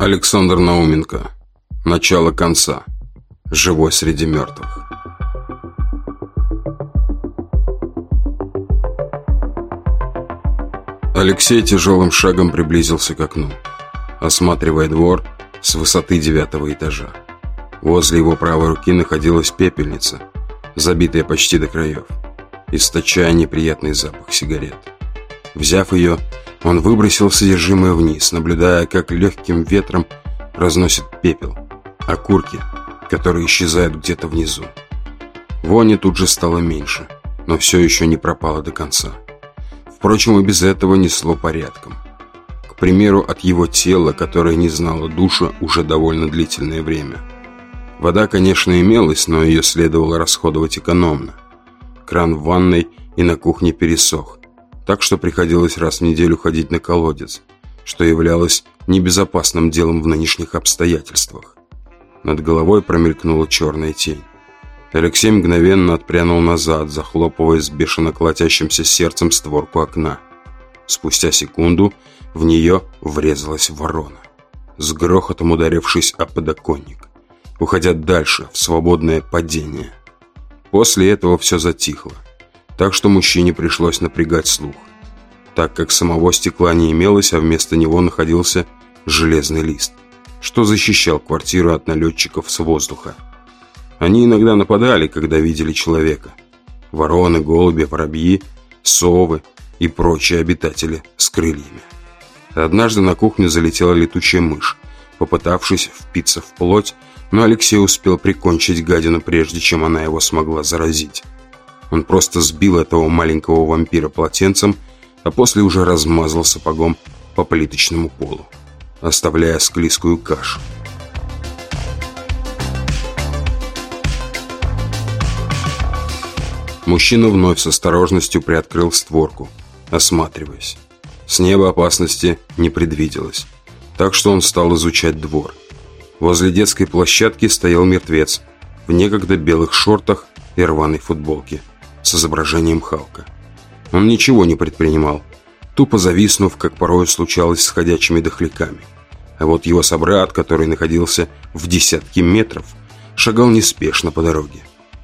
Александр Науменко. Начало конца. Живой среди мертвых. Алексей тяжелым шагом приблизился к окну, осматривая двор с высоты девятого этажа. Возле его правой руки находилась пепельница, забитая почти до краев, источая неприятный запах сигарет. Взяв ее, он выбросил содержимое вниз, наблюдая, как легким ветром разносит пепел, окурки, которые исчезают где-то внизу. Вони тут же стало меньше, но все еще не пропало до конца. Впрочем, и без этого несло порядком. К примеру, от его тела, которое не знало душа уже довольно длительное время. Вода, конечно, имелась, но ее следовало расходовать экономно. Кран в ванной и на кухне пересох, так что приходилось раз в неделю ходить на колодец, что являлось небезопасным делом в нынешних обстоятельствах. Над головой промелькнула черная тень. Алексей мгновенно отпрянул назад, захлопывая с бешено колотящимся сердцем створку окна. Спустя секунду в нее врезалась ворона, с грохотом ударившись о подоконник, уходя дальше в свободное падение. После этого все затихло так что мужчине пришлось напрягать слух, так как самого стекла не имелось, а вместо него находился железный лист, что защищал квартиру от налетчиков с воздуха. Они иногда нападали, когда видели человека. Вороны, голуби, воробьи, совы и прочие обитатели с крыльями. Однажды на кухню залетела летучая мышь, попытавшись впиться в плоть, но Алексей успел прикончить гадину, прежде чем она его смогла заразить. Он просто сбил этого маленького вампира полотенцем, а после уже размазал сапогом по плиточному полу, оставляя склизкую кашу. Мужчина вновь с осторожностью приоткрыл створку, осматриваясь. С неба опасности не предвиделось, так что он стал изучать двор. Возле детской площадки стоял мертвец в некогда белых шортах и рваной футболке с изображением Халка. Он ничего не предпринимал, тупо зависнув, как порой случалось с ходячими дохляками. А вот его собрат, который находился в десятке метров, шагал неспешно по дороге,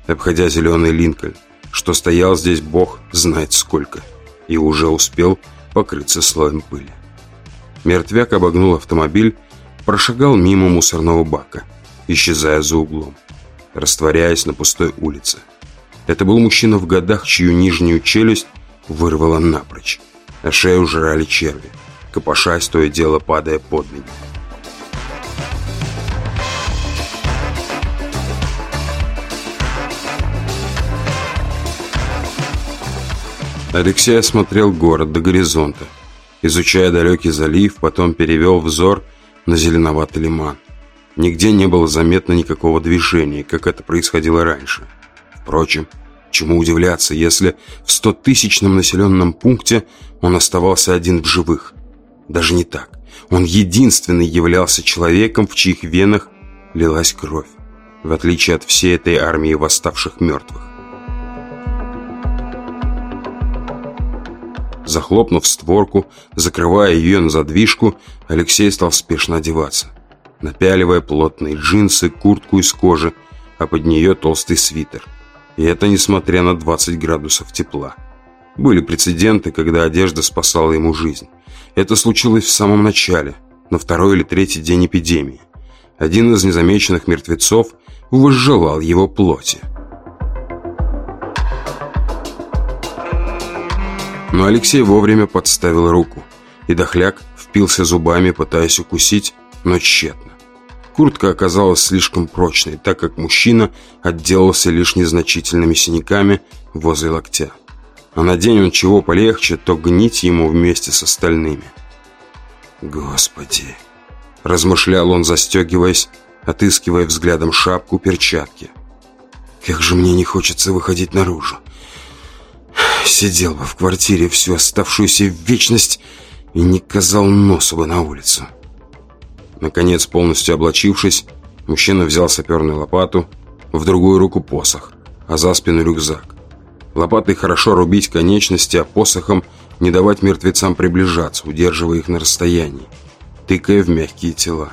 обходя зеленый Линкольн, что стоял здесь бог знает сколько, и уже успел покрыться слоем пыли. Мертвяк обогнул автомобиль, прошагал мимо мусорного бака, исчезая за углом, растворяясь на пустой улице. Это был мужчина в годах, чью нижнюю челюсть вырвало напрочь, а шею жрали черви, копошась то и дело падая под ноги. Алексей осмотрел город до горизонта, изучая далекий залив, потом перевел взор на зеленоватый лиман. Нигде не было заметно никакого движения, как это происходило раньше. Впрочем, чему удивляться, если в стотысячном населенном пункте он оставался один в живых? Даже не так. Он единственный являлся человеком, в чьих венах лилась кровь, в отличие от всей этой армии восставших мертвых. Захлопнув створку, закрывая ее на задвижку, Алексей стал спешно одеваться, напяливая плотные джинсы, куртку из кожи, а под нее толстый свитер. И это несмотря на 20 градусов тепла. Были прецеденты, когда одежда спасала ему жизнь. Это случилось в самом начале, на второй или третий день эпидемии. Один из незамеченных мертвецов возжелал его плоти. Но Алексей вовремя подставил руку, и дохляк впился зубами, пытаясь укусить, но тщетно. Куртка оказалась слишком прочной, так как мужчина отделался лишь незначительными синяками возле локтя. А надень он чего полегче, то гнить ему вместе с остальными. «Господи!» – размышлял он, застегиваясь, отыскивая взглядом шапку, перчатки. «Как же мне не хочется выходить наружу! Сидел бы в квартире всю оставшуюся вечность и не казал носу бы на улицу!» Наконец, полностью облачившись, мужчина взял саперную лопату, в другую руку посох, а за спину рюкзак. Лопатой хорошо рубить конечности, а посохом не давать мертвецам приближаться, удерживая их на расстоянии, тыкая в мягкие тела.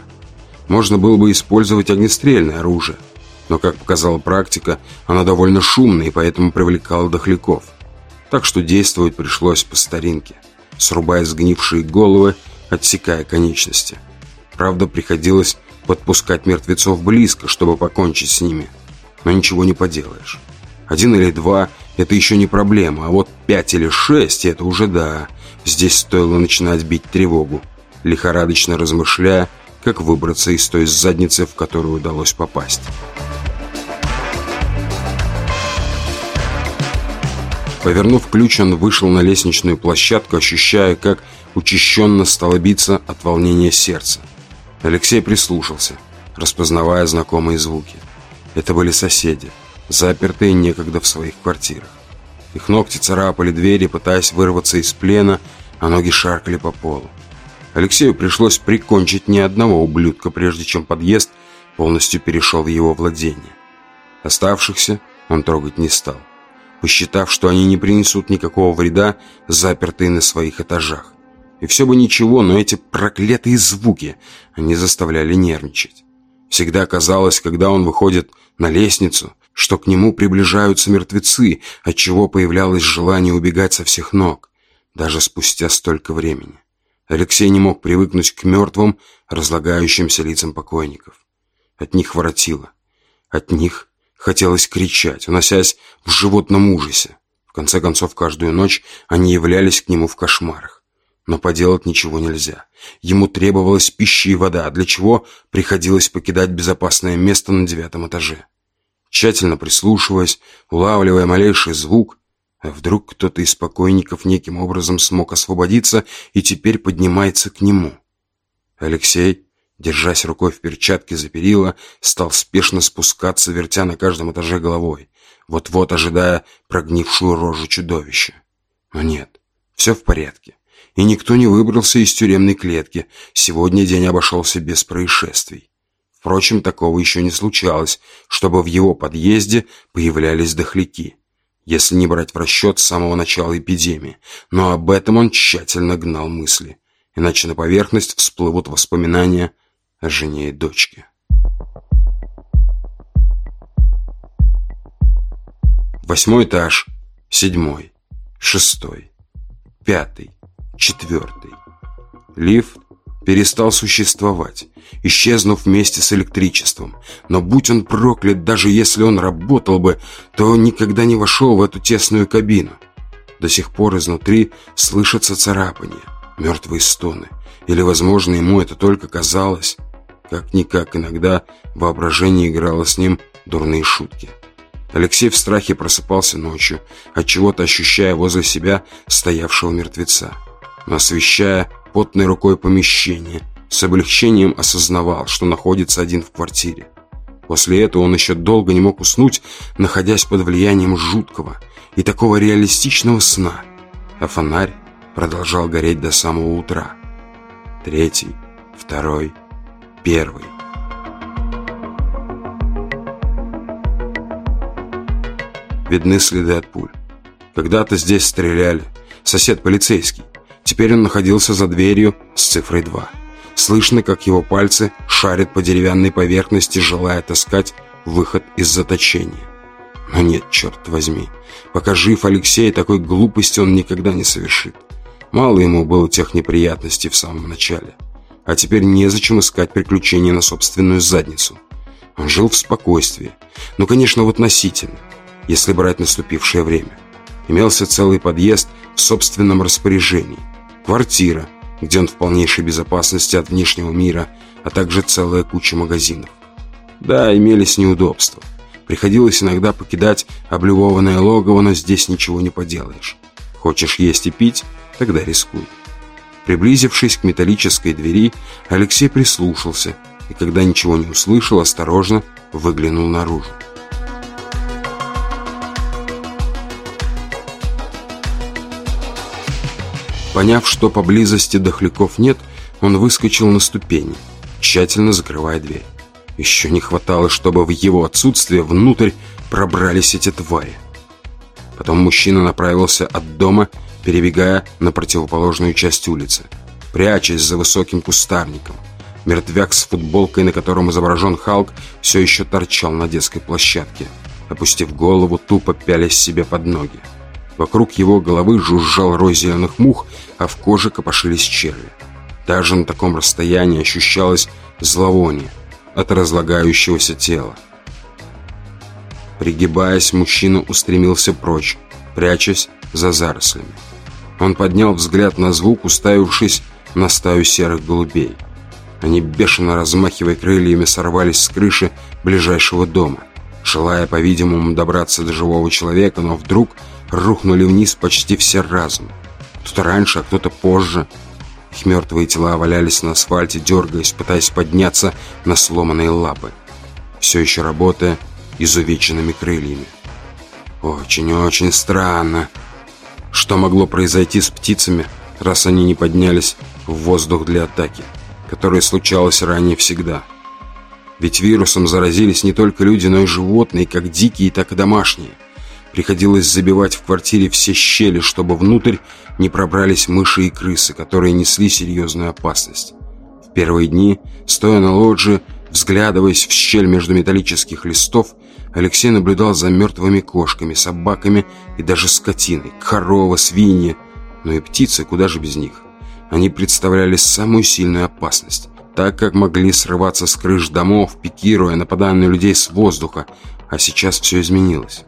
можно было бы использовать огнестрельное оружие. Но, как показала практика, оно довольно шумное и поэтому привлекало дохляков. Так что действовать пришлось по старинке, срубая сгнившие головы, отсекая конечности. Правда, приходилось подпускать мертвецов близко, чтобы покончить с ними. Но ничего не поделаешь. Один или два – это еще не проблема, а вот пять или шесть – это уже да. Здесь стоило начинать бить тревогу, лихорадочно размышляя, как выбраться из той задницы, в которую удалось попасть. Повернув ключ, он вышел на лестничную площадку, ощущая, как учащенно стало биться от волнения сердца. Алексей прислушался, распознавая знакомые звуки. Это были соседи, запертые некогда в своих квартирах. Их ногти царапали двери, пытаясь вырваться из плена, а ноги шаркали по полу. Алексею пришлось прикончить ни одного ублюдка, прежде чем подъезд полностью перешел в его владение. Оставшихся он трогать не стал, посчитав, что они не принесут никакого вреда, запертые на своих этажах. И все бы ничего, но эти проклятые звуки, они заставляли нервничать. Всегда казалось, когда он выходит на лестницу, что к нему приближаются мертвецы, отчего появлялось желание убегать со всех ног, даже спустя столько времени. Алексей не мог привыкнуть к мертвым, разлагающимся лицам покойников. От них воротило. От них хотелось кричать, уносясь в животном ужасе. В конце концов, каждую ночь они являлись к нему в кошмарах. Но поделать ничего нельзя. Ему требовалась пища и вода, для чего приходилось покидать безопасное место на девятом этаже. Тщательно прислушиваясь, улавливая малейший звук, а вдруг кто-то из покойников неким образом смог освободиться и теперь поднимается к нему? Алексей, держась рукой в перчатке за перила, стал спешно спускаться, вертя на каждом этаже головой, вот-вот ожидая прогнившую рожу чудовища. Но нет, все в порядке. И никто не выбрался из тюремной клетки. Сегодня день обошелся без происшествий. Впрочем, такого еще не случалось, чтобы в его подъезде появлялись дохляки. Если не брать в расчет с самого начала эпидемии, но об этом он тщательно гнал мысли, иначе на поверхность всплывут воспоминания о жене и дочке. Восьмой этаж, седьмой, шестой, пятый, четвертый. Лифт перестал существовать, исчезнув вместе с электричеством. Но будь он проклят, даже если он работал бы, то никогда не вошел в эту тесную кабину. До сих пор изнутри слышатся царапания, мертвые стоны. Или, возможно, ему это только казалось. Как-никак иногда воображение играло с ним дурные шутки. Алексей в страхе просыпался ночью, от чего то ощущая возле себя стоявшего мертвеца. Освещая потной рукой помещение, с облегчением осознавал, что находится один в квартире. После этого он еще долго не мог уснуть, находясь под влиянием жуткого и такого реалистичного сна, а фонарь продолжал гореть до самого утра. Третий, второй, первый. Видны следы от пуль. Когда-то здесь стреляли. Сосед полицейский. Теперь он находился за дверью с цифрой 2. Слышно, как его пальцы шарят по деревянной поверхности, желая таскать выход из заточения. Но нет, черт возьми. Пока жив Алексей, такой глупости он никогда не совершит. Мало ему было тех неприятностей в самом начале. А теперь незачем искать приключения на собственную задницу. Он жил в спокойствии. Ну, конечно, в относительно, если брать наступившее время. Имелся целый подъезд в собственном распоряжении. Квартира, где он в полнейшей безопасности от внешнего мира, а также целая куча магазинов. Да, имелись неудобства. Приходилось иногда покидать облюбованное логово, но здесь ничего не поделаешь. Хочешь есть и пить? Тогда рискуй. Приблизившись к металлической двери, Алексей прислушался и, когда ничего не услышал, осторожно выглянул наружу. Поняв, что поблизости дохляков нет, он выскочил на ступени, тщательно закрывая дверь. Еще не хватало, чтобы в его отсутствие внутрь пробрались эти твари. Потом мужчина направился от дома, перебегая на противоположную часть улицы, прячась за высоким кустарником. Мертвяк с футболкой, на котором изображен Халк, все еще торчал на детской площадке, опустив голову, тупо пялясь себе под ноги. Вокруг его головы жужжал рой зеленых мух, а в коже копошились черви. Даже на таком расстоянии ощущалось зловоние от разлагающегося тела. Пригибаясь, мужчина устремился прочь, прячась за зарослями. Он поднял взгляд на звук, уставившись на стаю серых голубей. Они, бешено размахивая крыльями, сорвались с крыши ближайшего дома, желая, по-видимому, добраться до живого человека, но вдруг рухнули вниз почти все разом. Кто-то раньше, а кто-то позже. Их мертвые тела валялись на асфальте, дергаясь, пытаясь подняться на сломанные лапы. Все еще работая изувеченными крыльями. Очень-очень странно. Что могло произойти с птицами, раз они не поднялись в воздух для атаки, которая случалась ранее всегда? Ведь вирусом заразились не только люди, но и животные, как дикие, так и домашние. Приходилось забивать в квартире все щели, чтобы внутрь не пробрались мыши и крысы, которые несли серьезную опасность. В первые дни, стоя на лоджии, взглядываясь в щель между металлических листов, Алексей наблюдал за мертвыми кошками, собаками и даже скотиной, корова, свиньи, но и птицы, куда же без них. Они представляли самую сильную опасность, так как могли срываться с крыш домов, пикируя, нападая на людей с воздуха, а сейчас все изменилось.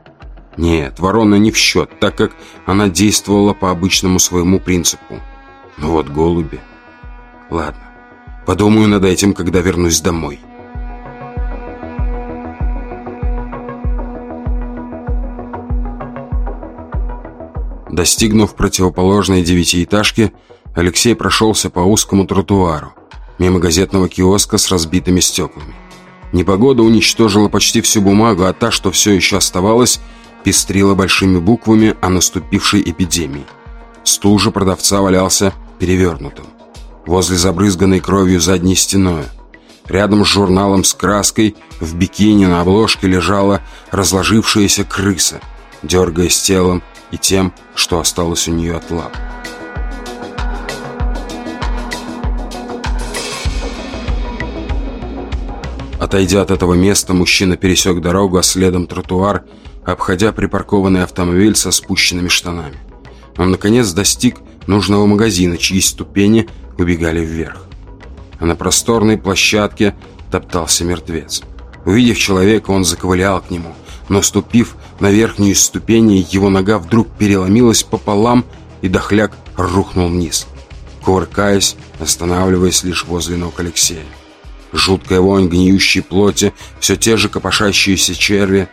Нет, ворона не в счет, так как она действовала по обычному своему принципу. Но вот голуби... Ладно, подумаю над этим, когда вернусь домой. Достигнув противоположной девятиэтажки, Алексей прошелся по узкому тротуару, мимо газетного киоска с разбитыми стеклами. Непогода уничтожила почти всю бумагу, а та, что все еще оставалась, пестрила большими буквами о наступившей эпидемии. Стул же продавца валялся перевернутым. Возле забрызганной кровью задней стеной. Рядом с журналом с краской в бикини на обложке лежала разложившаяся крыса, дергаясь телом и тем, что осталось у нее от лап. Отойдя от этого места, мужчина пересек дорогу, а следом тротуар, обходя припаркованный автомобиль со спущенными штанами. Он, наконец, достиг нужного магазина, чьи ступени убегали вверх. А на просторной площадке топтался мертвец. Увидев человека, он заковылял к нему, но, ступив на верхнюю ступени, его нога вдруг переломилась пополам, и дохляк рухнул вниз, кувыркаясь, останавливаясь лишь возле ног Алексея. Жуткая вонь гниющей плоти, все те же копошащиеся черви.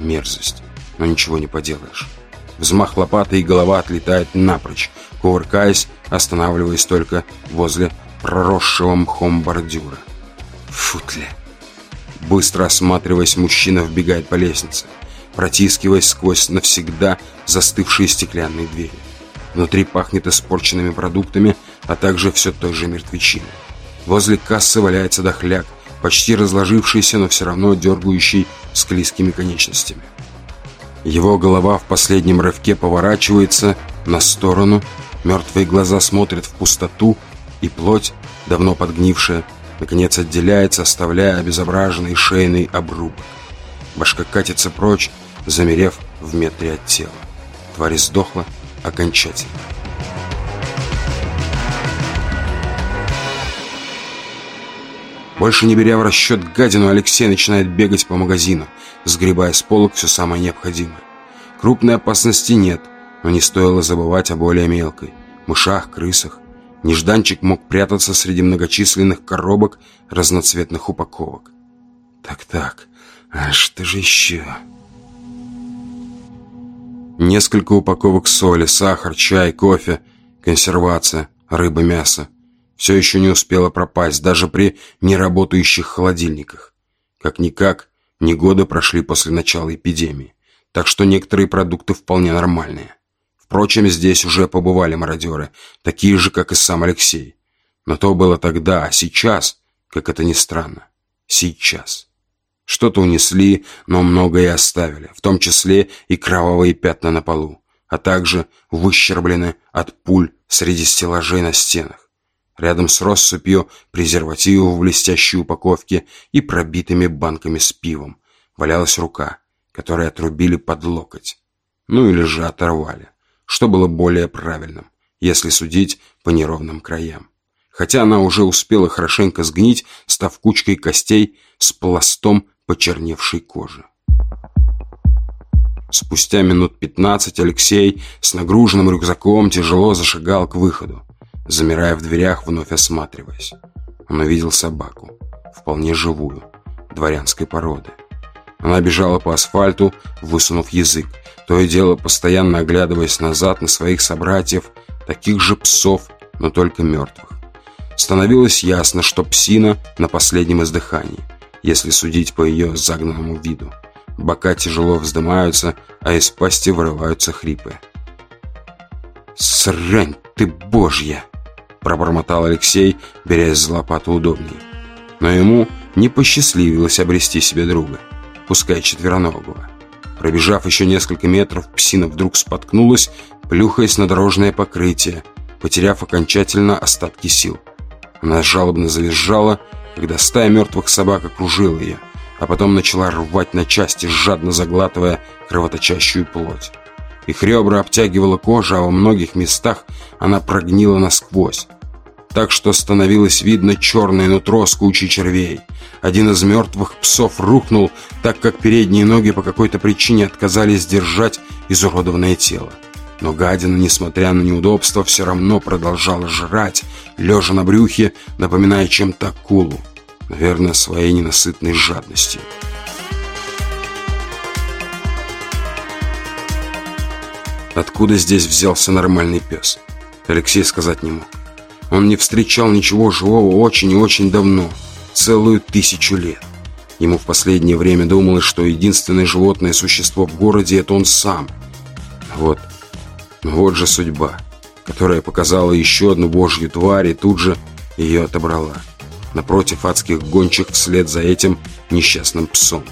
Мерзость, но ничего не поделаешь. Взмах лопаты и голова отлетает напрочь, кувыркаясь, останавливаясь только возле проросшего мхом бордюра. Футля. Быстро осматриваясь, мужчина вбегает по лестнице, протискиваясь сквозь навсегда застывшие стеклянные двери. Внутри пахнет испорченными продуктами, а также все той же мертвечиной. Возле кассы валяется дохляк, почти разложившийся, но все равно дергающий склизкими конечностями. Его голова в последнем рывке поворачивается на сторону, мертвые глаза смотрят в пустоту, и плоть, давно подгнившая, наконец отделяется, оставляя обезображенный шейный обрубок. Башка катится прочь, замерев в метре от тела. Тварь сдохла окончательно. Больше не беря в расчет гадину, Алексей начинает бегать по магазину, сгребая с полок все самое необходимое. Крупной опасности нет, но не стоило забывать о более мелкой. Мышах, крысах. Нежданчик мог прятаться среди многочисленных коробок разноцветных упаковок. Так-так, а что же еще? Несколько упаковок соли, сахар, чай, кофе, консервация, рыба, мясо. Все еще не успело пропасть, даже при неработающих холодильниках. Как-никак, не годы прошли после начала эпидемии, так что некоторые продукты вполне нормальные. Впрочем, здесь уже побывали мародеры, такие же, как и сам Алексей. Но то было тогда, а сейчас, как это ни странно, сейчас. Что-то унесли, но многое оставили, в том числе и кровавые пятна на полу, а также выщерблены от пуль среди стеллажей на стенах. Рядом с россыпью презервативов в блестящей упаковке и пробитыми банками с пивом валялась рука, которую отрубили под локоть. Ну или же оторвали, что было более правильным, если судить по неровным краям. Хотя она уже успела хорошенько сгнить, став кучкой костей с пластом почерневшей кожи. Спустя минут пятнадцать Алексей с нагруженным рюкзаком тяжело зашагал к выходу замирая в дверях, вновь осматриваясь. Он увидел собаку, вполне живую, дворянской породы. Она бежала по асфальту, высунув язык, то и дело постоянно оглядываясь назад на своих собратьев, таких же псов, но только мертвых. Становилось ясно, что псина на последнем издыхании, если судить по ее загнанному виду. Бока тяжело вздымаются, а из пасти вырываются хрипы. «Срань ты божья!» Пробормотал Алексей, берясь за лопату удобнее. Но ему не посчастливилось обрести себе друга, пускай четвероногого. Пробежав еще несколько метров, псина вдруг споткнулась, плюхаясь на дорожное покрытие, потеряв окончательно остатки сил. Она жалобно завизжала, когда стая мертвых собак окружила ее, а потом начала рвать на части, жадно заглатывая кровоточащую плоть. Их ребра обтягивала кожа, а во многих местах она прогнила насквозь. Так что становилось видно черное нутро с кучей червей. Один из мертвых псов рухнул, так как передние ноги по какой-то причине отказались держать изуродованное тело. Но гадина, несмотря на неудобства, все равно продолжала жрать, лежа на брюхе, напоминая чем-то акулу. Наверное, своей ненасытной жадностью. Откуда здесь взялся нормальный пес? Алексей сказать не мог. Он не встречал ничего живого очень и очень давно, целую тысячу лет. Ему в последнее время думалось, что единственное животное существо в городе – это он сам. Вот, вот же судьба, которая показала еще одну божью тварь и тут же ее отобрала. Напротив адских гончих вслед за этим несчастным псом.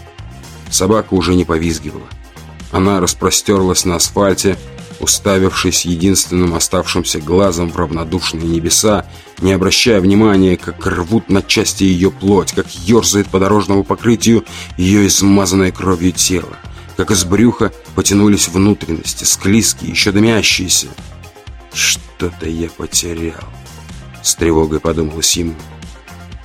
Собака уже не повизгивала. Она распростерлась на асфальте, уставившись единственным оставшимся глазом в равнодушные небеса, не обращая внимания, как рвут на части ее плоть, как ерзает по дорожному покрытию ее измазанное кровью тело, как из брюха потянулись внутренности, склизкие, еще дымящиеся. «Что-то я потерял», — с тревогой подумалось ему.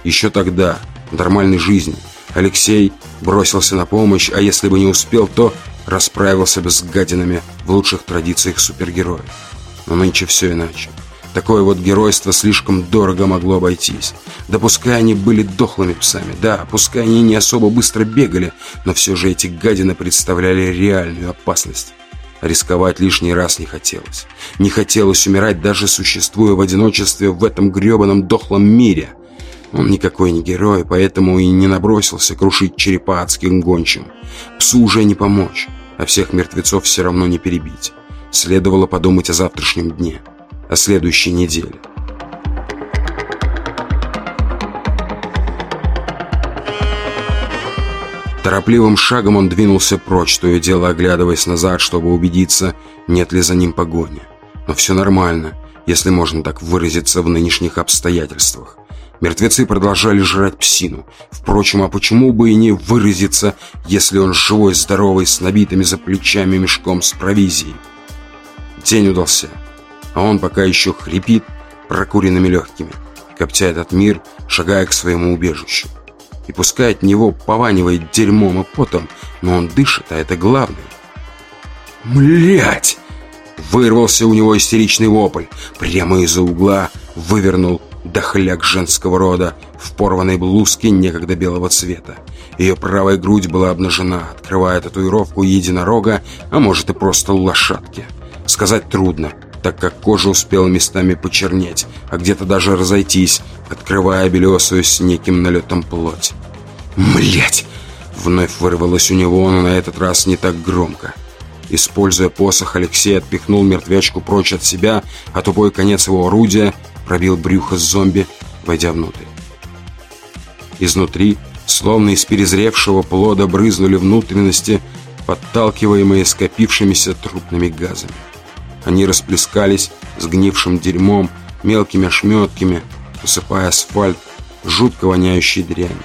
Еще тогда, в нормальной жизни, Алексей бросился на помощь, а если бы не успел, то расправился бы с гадинами в лучших традициях супергероев. Но нынче все иначе. Такое вот геройство слишком дорого могло обойтись. Да пускай они были дохлыми псами, да, пускай они не особо быстро бегали, но все же эти гадины представляли реальную опасность. Рисковать лишний раз не хотелось. Не хотелось умирать, даже существуя в одиночестве в этом гребаном дохлом мире. Он никакой не герой, поэтому и не набросился крушить черепа адским гончим. Псу уже не помочь, а всех мертвецов все равно не перебить. Следовало подумать о завтрашнем дне, о следующей неделе. Торопливым шагом он двинулся прочь, то и дело оглядываясь назад, чтобы убедиться, нет ли за ним погони. Но все нормально, если можно так выразиться в нынешних обстоятельствах. Мертвецы продолжали жрать псину. Впрочем, а почему бы и не выразиться, если он живой, здоровый, с набитыми за плечами мешком с провизией? День удался, а он пока еще хрипит прокуренными легкими, коптя этот мир, шагая к своему убежищу. И пускай от него пованивает дерьмом и потом, но он дышит, а это главное. «Млять!» Вырвался у него истеричный вопль. Прямо из-за угла вывернул дохляк женского рода в порванной блузке некогда белого цвета. Ее правая грудь была обнажена, открывая татуировку единорога, а может и просто лошадки. Сказать трудно, так как кожа успела местами почернеть, а где-то даже разойтись, открывая белесую с неким налетом плоть. Млять! Вновь вырвалось у него, но на этот раз не так громко. Используя посох, Алексей отпихнул мертвячку прочь от себя, а тупой конец его орудия пробил брюхо зомби, войдя внутрь. Изнутри, словно из перезревшего плода, брызнули внутренности, подталкиваемые скопившимися трупными газами. Они расплескались сгнившим дерьмом, мелкими ошметками, усыпая асфальт жутко воняющей дрянью.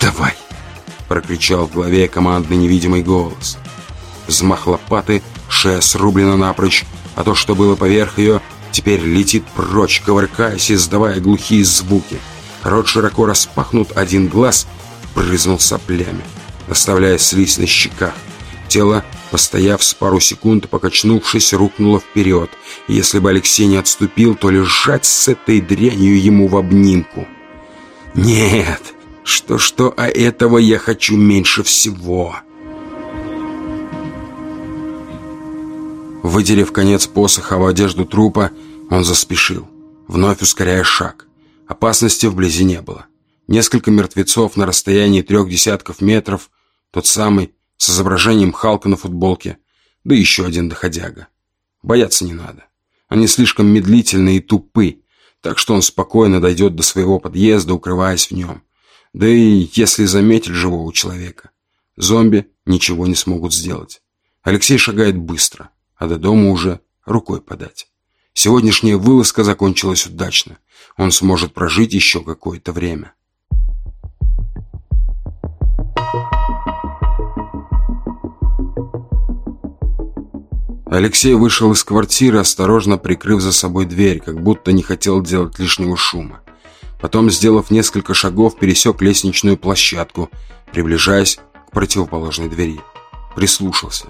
«Давай!» — прокричал в голове командный невидимый голос. Взмах лопаты, шея срублена напрочь, а то, что было поверх ее, теперь летит прочь, ковыркаясь, издавая глухие звуки. Рот широко распахнут, один глаз брызнул соплями, оставляя слизь на щеках. Тело, постояв с пару секунд, покачнувшись, рухнуло вперед. если бы Алексей не отступил, то лежать с этой дрянью ему в обнимку. «Нет, что-что, а этого я хочу меньше всего». Выделив конец посоха в одежду трупа, он заспешил, вновь ускоряя шаг. Опасности вблизи не было. Несколько мертвецов на расстоянии трех десятков метров, тот самый, с изображением Халка на футболке, да еще один доходяга. Бояться не надо. Они слишком медлительны и тупы, так что он спокойно дойдет до своего подъезда, укрываясь в нем. Да и если заметить живого человека, зомби ничего не смогут сделать. Алексей шагает быстро, а до дома уже рукой подать. Сегодняшняя вылазка закончилась удачно. Он сможет прожить еще какое-то время. Алексей вышел из квартиры, осторожно прикрыв за собой дверь, как будто не хотел делать лишнего шума. Потом, сделав несколько шагов, пересек лестничную площадку, приближаясь к противоположной двери. Прислушался.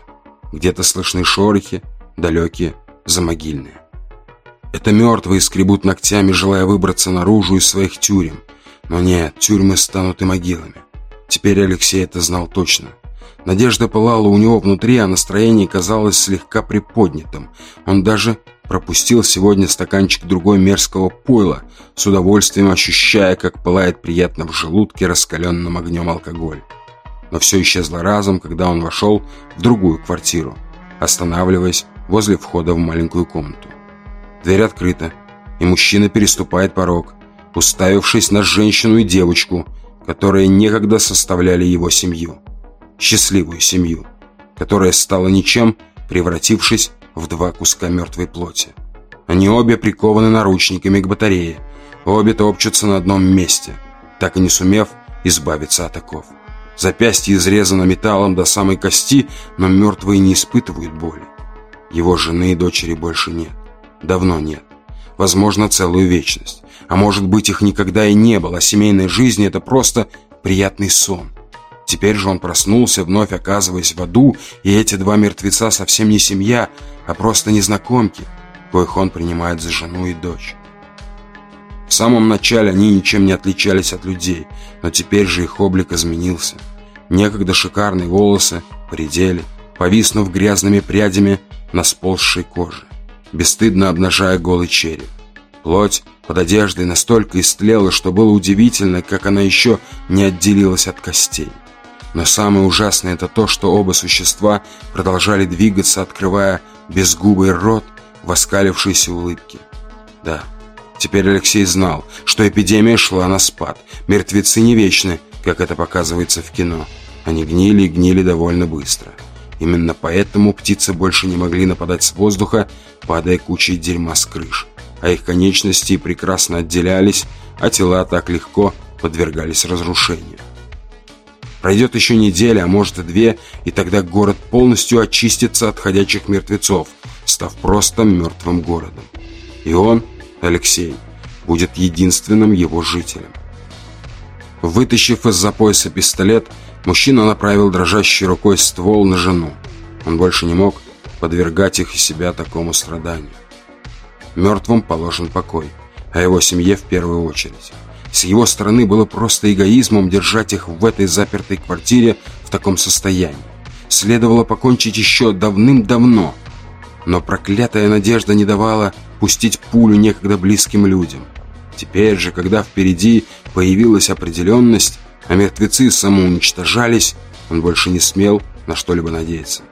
Где-то слышны шорохи, далекие, замогильные. Это мертвые скребут ногтями, желая выбраться наружу из своих тюрем. Но нет, тюрьмы станут и могилами. Теперь Алексей это знал точно. Надежда пылала у него внутри, а настроение казалось слегка приподнятым. Он даже пропустил сегодня стаканчик другой мерзкого пойла, с удовольствием ощущая, как пылает приятно в желудке раскаленным огнем алкоголь. Но все исчезло разом, когда он вошел в другую квартиру, останавливаясь возле входа в маленькую комнату. Дверь открыта, и мужчина переступает порог, уставившись на женщину и девочку, которые некогда составляли его семью счастливую семью, которая стала ничем, превратившись в два куска мертвой плоти. Они обе прикованы наручниками к батарее, обе топчутся на одном месте, так и не сумев избавиться от оков. Запястье изрезано металлом до самой кости, но мертвые не испытывают боли. Его жены и дочери больше нет. Давно нет. Возможно, целую вечность. А может быть, их никогда и не было. Семейной жизни это просто приятный сон. Теперь же он проснулся, вновь оказываясь в аду, и эти два мертвеца совсем не семья, а просто незнакомки, коих он принимает за жену и дочь. В самом начале они ничем не отличались от людей, но теперь же их облик изменился. Некогда шикарные волосы поредели, повиснув грязными прядями на сползшей коже, бесстыдно обнажая голый череп. Плоть под одеждой настолько истлела, что было удивительно, как она еще не отделилась от костей. Но самое ужасное это то, что оба существа продолжали двигаться, открывая безгубый рот в оскалившейся улыбке. Да, теперь Алексей знал, что эпидемия шла на спад. Мертвецы не вечны, как это показывается в кино. Они гнили и гнили довольно быстро. Именно поэтому птицы больше не могли нападать с воздуха, падая кучей дерьма с крыш. А их конечности прекрасно отделялись, а тела так легко подвергались разрушению. Пройдет еще неделя, а может и две, и тогда город полностью очистится от ходячих мертвецов, став просто мертвым городом. И он, Алексей, будет единственным его жителем. Вытащив из-за пояса пистолет, мужчина направил дрожащей рукой ствол на жену. Он больше не мог подвергать их и себя такому страданию. Мертвым положен покой, а его семье в первую очередь. С его стороны было просто эгоизмом держать их в этой запертой квартире в таком состоянии. Следовало покончить еще давным-давно. Но проклятая надежда не давала пустить пулю некогда близким людям. Теперь же, когда впереди появилась определенность, а мертвецы самоуничтожались, он больше не смел на что-либо надеяться.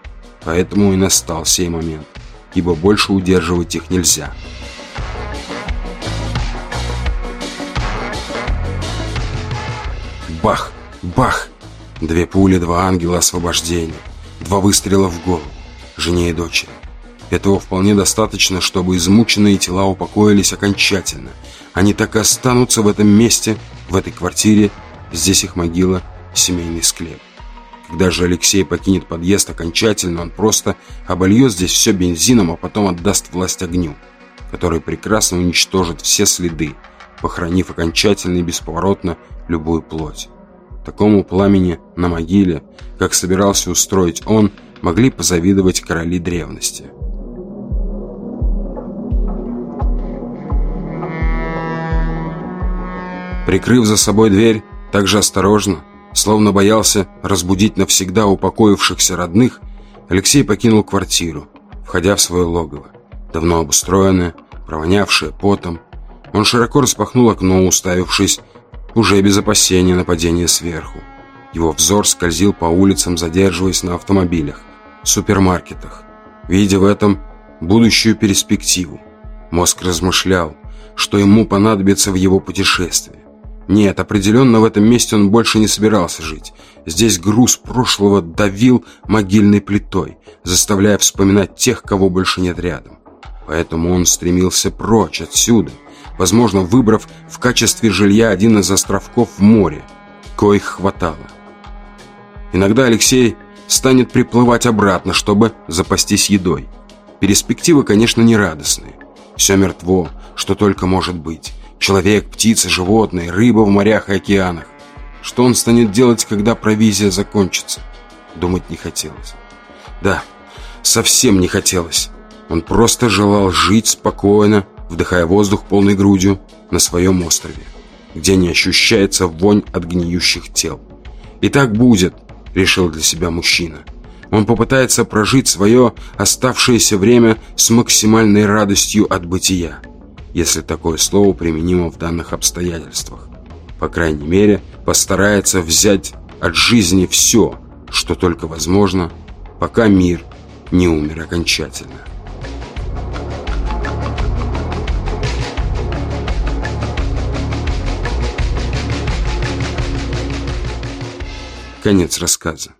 Поэтому и настал сей момент, ибо больше удерживать их нельзя. Бах! Бах! Две пули, два ангела освобождения. Два выстрела в голову. Жене и дочери. Этого вполне достаточно, чтобы измученные тела упокоились окончательно, Они так и останутся в этом месте, в этой квартире. Здесь их могила, семейный склеп. Когда же Алексей покинет подъезд окончательно, он просто обольет здесь все бензином, а потом отдаст власть огню, который прекрасно уничтожит все следы, похоронив окончательно и бесповоротно любую плоть. Такому пламени на могиле, как собирался устроить он, могли позавидовать короли древности. Прикрыв за собой дверь, так же осторожно, словно боялся разбудить навсегда упокоившихся родных, Алексей покинул квартиру, входя в свое логово, давно обустроенное, провонявшее потом. Он широко распахнул окно, уставившись уже без опасения нападения сверху. Его взор скользил по улицам, задерживаясь на автомобилях, супермаркетах, видя в этом будущую перспективу. Мозг размышлял, что ему понадобится в его путешествии. Нет, определенно в этом месте он больше не собирался жить. Здесь груз прошлого давил могильной плитой, заставляя вспоминать тех, кого больше нет рядом. Поэтому он стремился прочь отсюда – возможно, выбрав в качестве жилья один из островков в море, коих хватало. Иногда Алексей станет приплывать обратно, чтобы запастись едой. Перспективы, конечно, не радостные. Все мертво, что только может быть. Человек, птицы, животные, рыба в морях и океанах. Что он станет делать, когда провизия закончится? Думать не хотелось. Да, совсем не хотелось. Он просто желал жить спокойно, вдыхая воздух полной грудью на своем острове, где не ощущается вонь от гниющих тел. «И так будет», — решил для себя мужчина. Он попытается прожить свое оставшееся время с максимальной радостью от бытия, если такое слово применимо в данных обстоятельствах. По крайней мере, постарается взять от жизни все, что только возможно, пока мир не умер окончательно. Конец рассказа.